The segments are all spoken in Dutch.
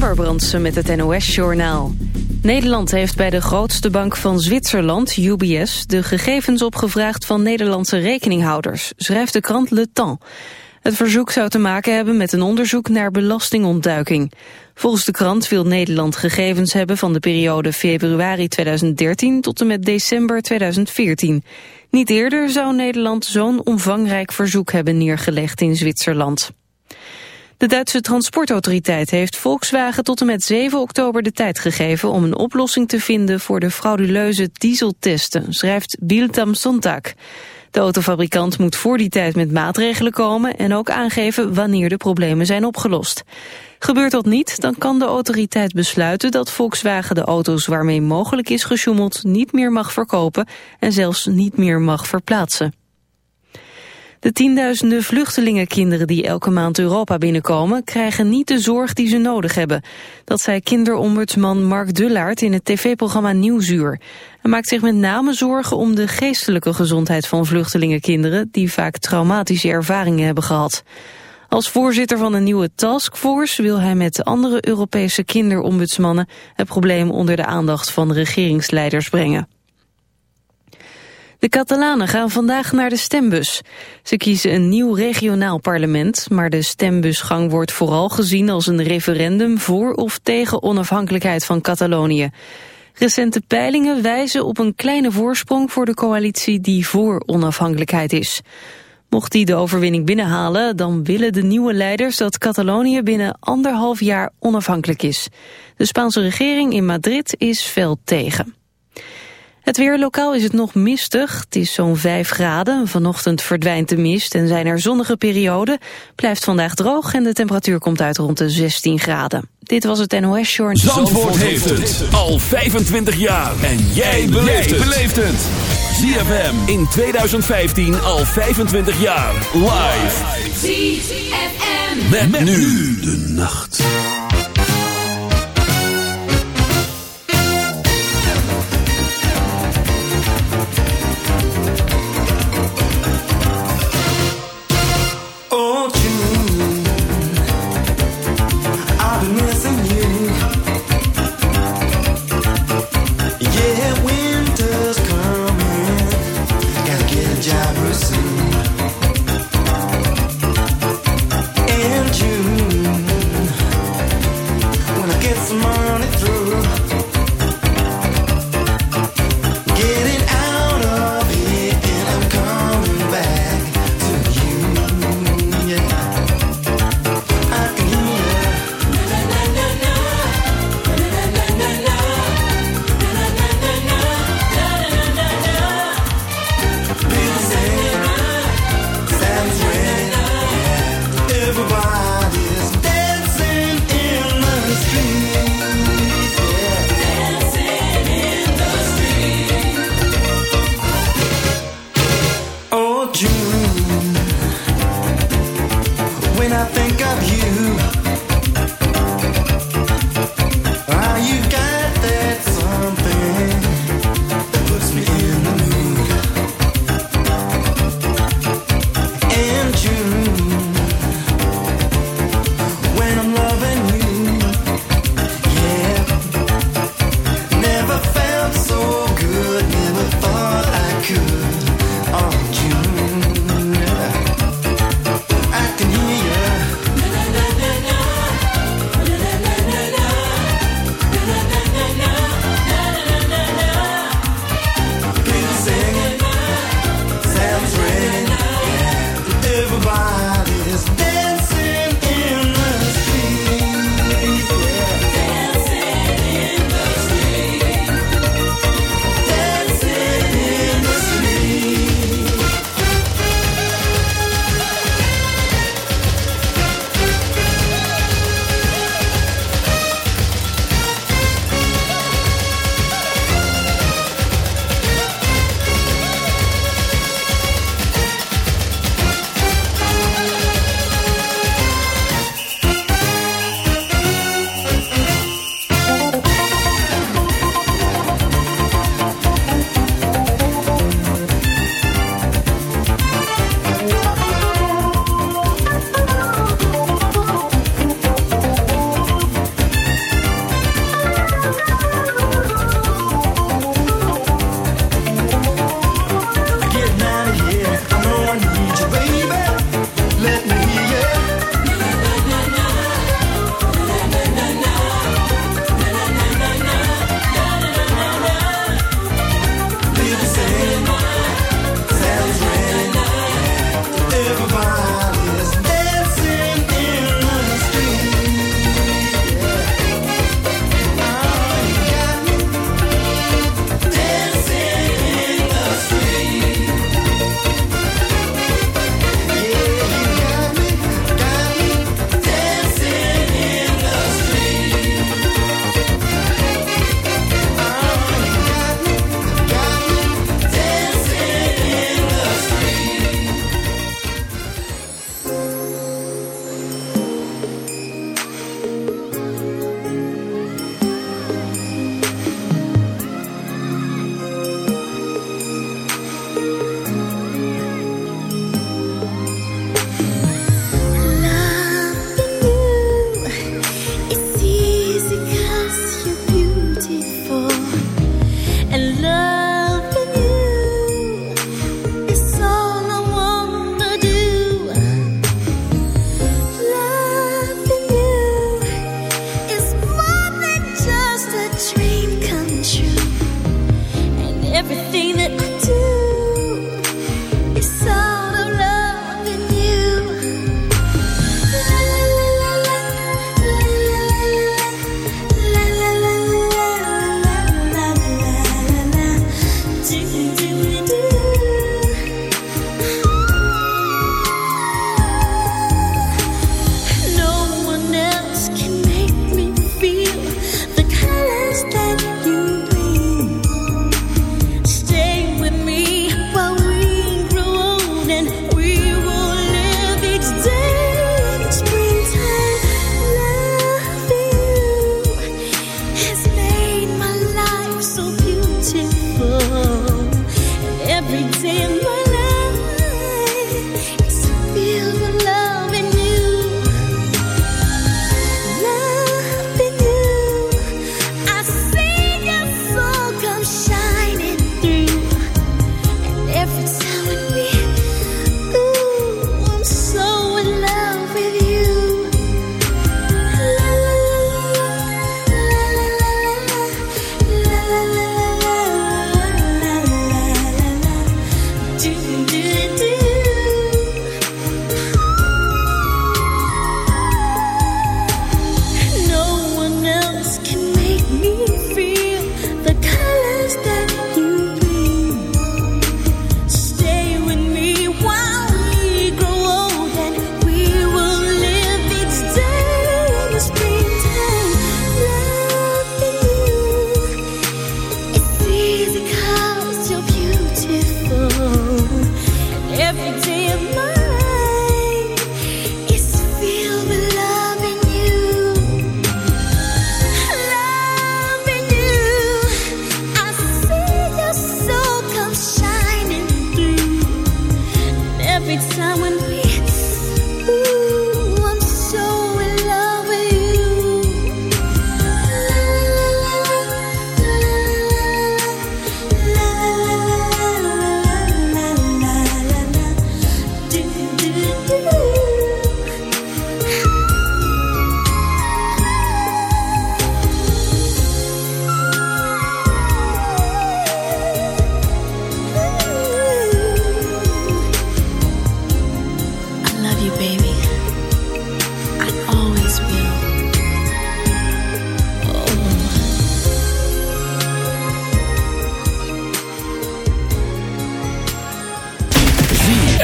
Ember Brandsen met het NOS-journaal. Nederland heeft bij de grootste bank van Zwitserland, UBS... de gegevens opgevraagd van Nederlandse rekeninghouders, schrijft de krant Le Temps. Het verzoek zou te maken hebben met een onderzoek naar belastingontduiking. Volgens de krant wil Nederland gegevens hebben van de periode februari 2013 tot en met december 2014. Niet eerder zou Nederland zo'n omvangrijk verzoek hebben neergelegd in Zwitserland. De Duitse transportautoriteit heeft Volkswagen tot en met 7 oktober de tijd gegeven om een oplossing te vinden voor de frauduleuze dieseltesten, schrijft Bild am Sonntag. De autofabrikant moet voor die tijd met maatregelen komen en ook aangeven wanneer de problemen zijn opgelost. Gebeurt dat niet, dan kan de autoriteit besluiten dat Volkswagen de auto's waarmee mogelijk is gesjoemeld niet meer mag verkopen en zelfs niet meer mag verplaatsen. De tienduizenden vluchtelingenkinderen die elke maand Europa binnenkomen... krijgen niet de zorg die ze nodig hebben. Dat zei kinderombudsman Mark Dullaert in het tv-programma Nieuwsuur. Hij maakt zich met name zorgen om de geestelijke gezondheid van vluchtelingenkinderen... die vaak traumatische ervaringen hebben gehad. Als voorzitter van een nieuwe taskforce wil hij met andere Europese kinderombudsmannen... het probleem onder de aandacht van regeringsleiders brengen. De Catalanen gaan vandaag naar de stembus. Ze kiezen een nieuw regionaal parlement, maar de stembusgang wordt vooral gezien als een referendum voor of tegen onafhankelijkheid van Catalonië. Recente peilingen wijzen op een kleine voorsprong voor de coalitie die voor onafhankelijkheid is. Mocht die de overwinning binnenhalen, dan willen de nieuwe leiders dat Catalonië binnen anderhalf jaar onafhankelijk is. De Spaanse regering in Madrid is fel tegen. Het weer lokaal is het nog mistig. Het is zo'n 5 graden. Vanochtend verdwijnt de mist en zijn er zonnige perioden. Blijft vandaag droog en de temperatuur komt uit rond de 16 graden. Dit was het NOS Journal. Zandvoort, heeft het al 25 jaar. En jij beleeft het. ZFM in 2015 al 25 jaar. Live. ZFM. met nu de nacht.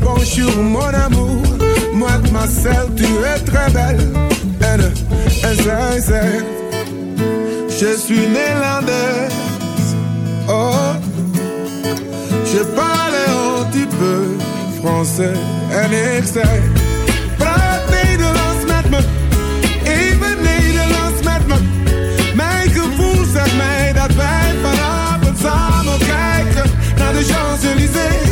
bonjour mon amour. Moi de Marcel, tu es très belle. N, S, S, Je suis néerlandaise. Oh, je parle un petit peu français. En ik zei, praat Nederlands met me. Even Nederlands met me. Mijn gevoel zegt mij dat wij vanavond samen kijken naar de Champs-Élysées.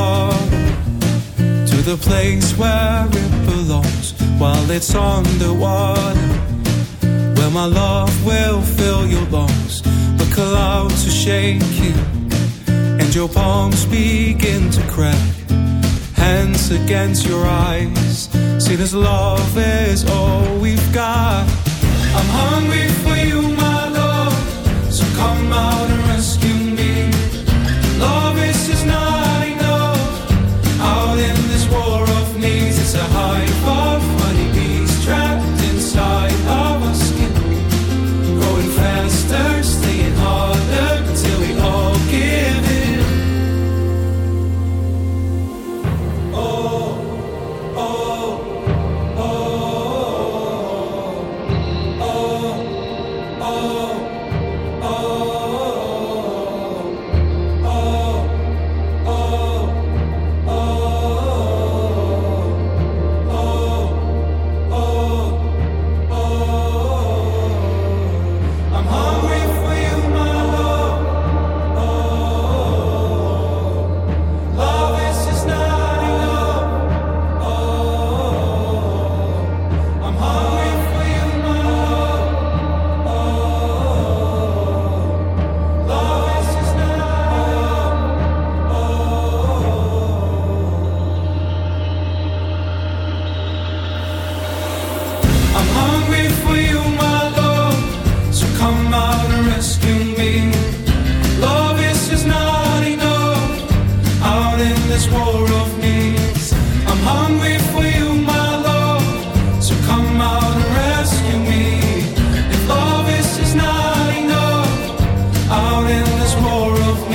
Heart to the place where it belongs while it's underwater. Where my love will fill your lungs. The clouds are shaking and your palms begin to crack. Hands against your eyes. See, this love is all we've got. I'm hungry for you, my love. So come out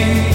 you.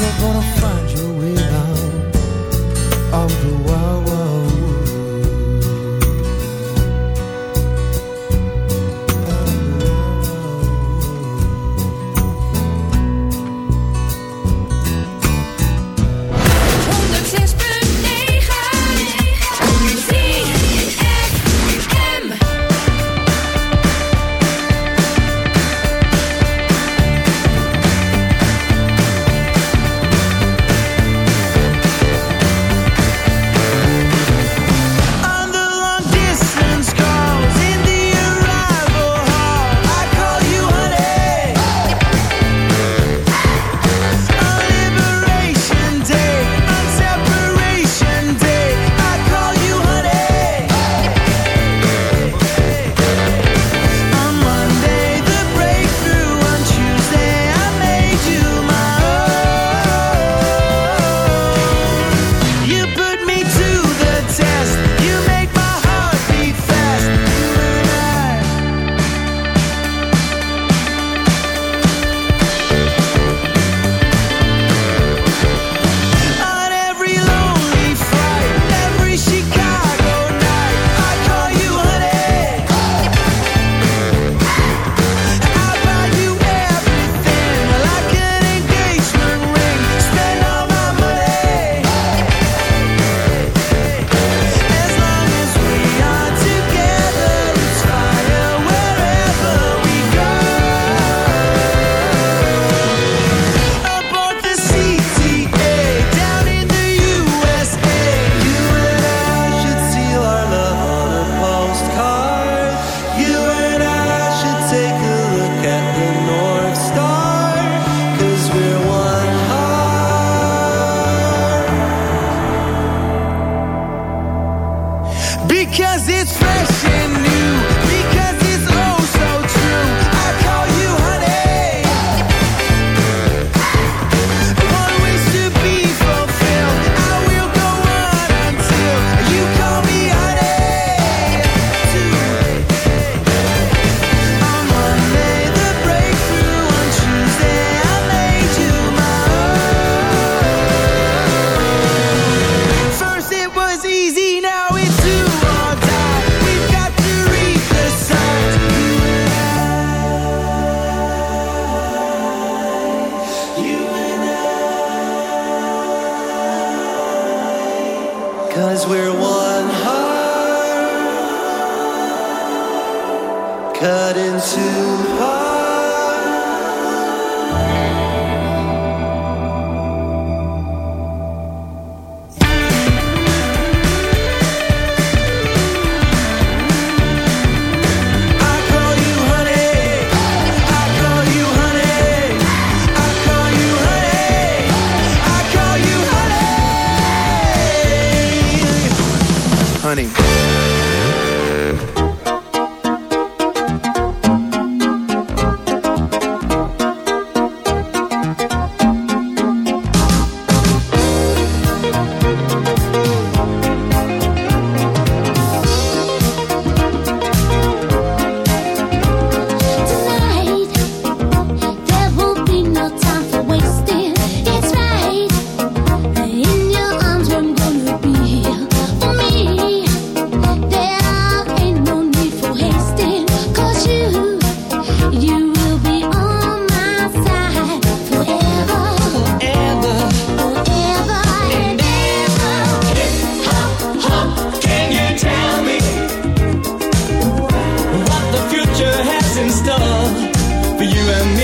you're gonna find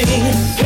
rain.